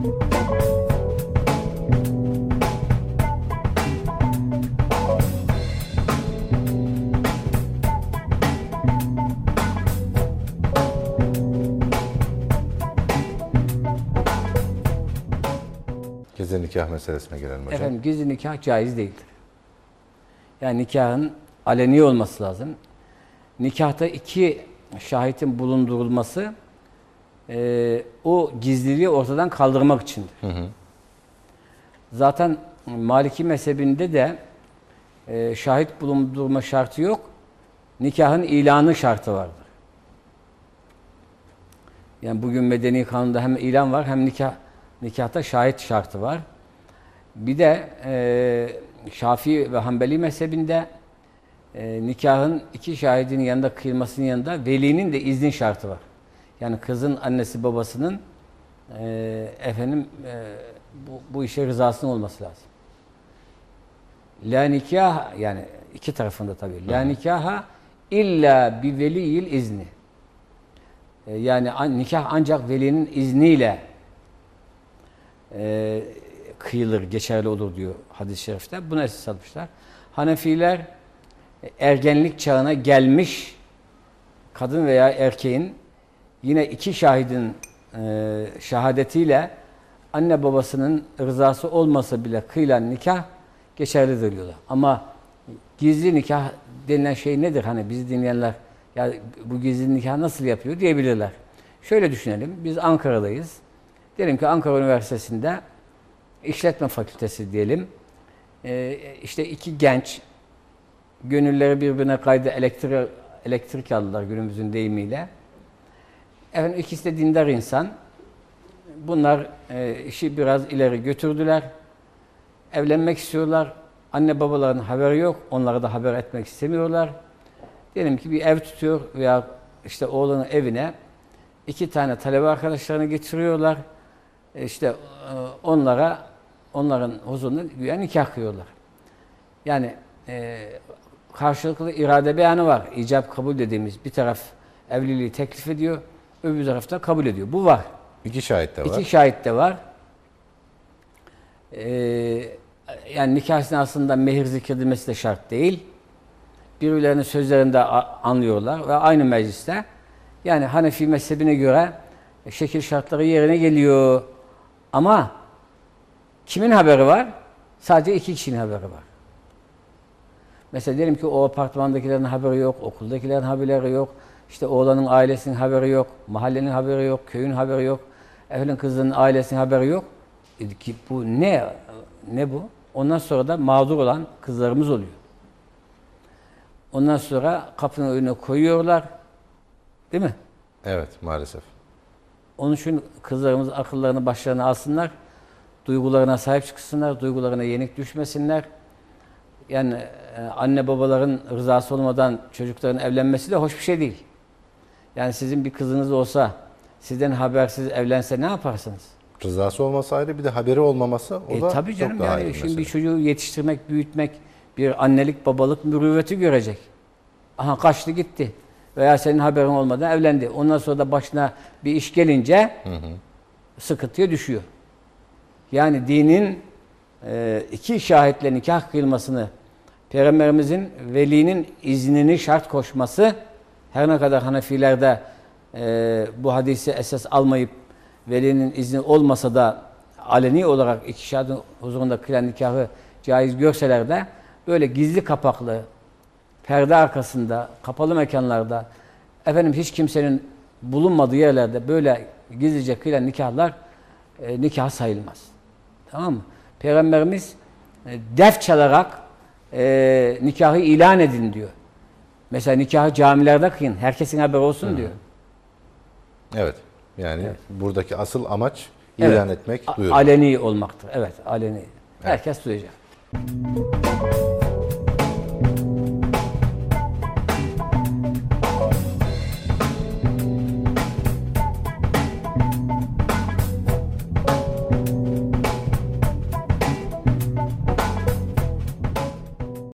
Gizli nikah meselesine gelelim hocam. Efendim gizli nikah caiz değildir. Yani nikahın aleni olması lazım. Nikahta iki şahitin bulundurulması e, o gizliliği ortadan kaldırmak içindir. Zaten Maliki mezhebinde de e, şahit bulundurma şartı yok. Nikahın ilanı şartı vardır. Yani bugün medeni kanunda hem ilan var hem nikah nikahta şahit şartı var. Bir de e, Şafii ve Hanbeli mezhebinde e, nikahın iki şahidin yanında kıyılmasının yanında velinin de izin şartı var. Yani kızın annesi babasının e, efendim e, bu, bu işe rızasının olması lazım. La nikah yani iki tarafında tabii. La nikaha illa bir veliyil izni. E, yani an, nikah ancak velinin izniyle e, kıyılır, geçerli olur diyor hadis-i şerifte. Buna esas almışlar. Hanefiler e, ergenlik çağına gelmiş kadın veya erkeğin yine iki şahidin e, şehadetiyle anne babasının rızası olmasa bile kıyılan nikah geçerlidir diyorlar. Ama gizli nikah denilen şey nedir? Hani bizi dinleyenler ya bu gizli nikah nasıl yapıyor diyebilirler. Şöyle düşünelim. Biz Ankara'dayız. Diyelim ki Ankara Üniversitesi'nde işletme fakültesi diyelim. Ee, işte iki genç gönülleri birbirine kaydı elektrik, elektrik aldılar günümüzün deyimiyle. Efendim ikisi de dindar insan. Bunlar e, işi biraz ileri götürdüler. Evlenmek istiyorlar. Anne babaların haberi yok. Onlara da haber etmek istemiyorlar. Diyelim ki bir ev tutuyor veya işte oğlanın evine iki tane talebe arkadaşlarını getiriyorlar. E, İşte e, onlara onların huzurunda güya nikah kıyıyorlar. Yani e, karşılıklı irade beyanı var. İcap kabul dediğimiz bir taraf evliliği teklif ediyor, öbür tarafta kabul ediyor. Bu var. İki şahit de var. İki şahit de var. Ee, yani nikah esnasında mehir zikredilmesi de şart değil. Birbirlerinin sözlerinde anlıyorlar ve aynı mecliste yani Hanefi mezhebine göre şekil şartları yerine geliyor. Ama kimin haberi var? Sadece iki kişinin haberi var. Mesela diyelim ki o apartmandakilerin haberi yok, okuldakilerin haberleri yok, işte oğlanın ailesinin haberi yok, mahallenin haberi yok, köyün haberi yok, efendim kızının ailesinin haberi yok. E ki bu ne? Ne bu? Ondan sonra da mağdur olan kızlarımız oluyor. Ondan sonra kapının önüne koyuyorlar. Değil mi? Evet maalesef. Onun için kızlarımız akıllarını başlarına alsınlar. Duygularına sahip çıksınlar. Duygularına yenik düşmesinler. Yani e, anne babaların rızası olmadan çocukların evlenmesi de hoş bir şey değil. Yani sizin bir kızınız olsa sizden habersiz evlense ne yaparsınız? Rızası olması ayrı bir de haberi olmaması o E da tabii canım çok daha yani şimdi bir çocuğu yetiştirmek, büyütmek bir annelik babalık mürüvveti görecek. Aha kaçtı gitti. Veya senin haberin olmadan evlendi. Ondan sonra da başına bir iş gelince sıkıntıya düşüyor. Yani dinin e, iki şahitle nikah kıyılmasını Peygamberimizin velinin iznini şart koşması her ne kadar Hanefilerde e, bu hadisi esas almayıp velinin izni olmasa da aleni olarak iki şahidin huzurunda kıyılan nikahı caiz görseler de böyle gizli kapaklı perde arkasında, kapalı mekanlarda efendim hiç kimsenin bulunmadığı yerlerde böyle gizlice kıyılan nikahlar e, nikah sayılmaz. Tamam mı? Peygamberimiz e, def çalarak e, nikahı ilan edin diyor. Mesela nikahı camilerde kıyın. Herkesin haberi olsun diyor. Evet. Yani buradaki asıl amaç Evet. ilan etmek, A- duyurmak. Aleni olmaktır. Evet, aleni. Herkes duyacak.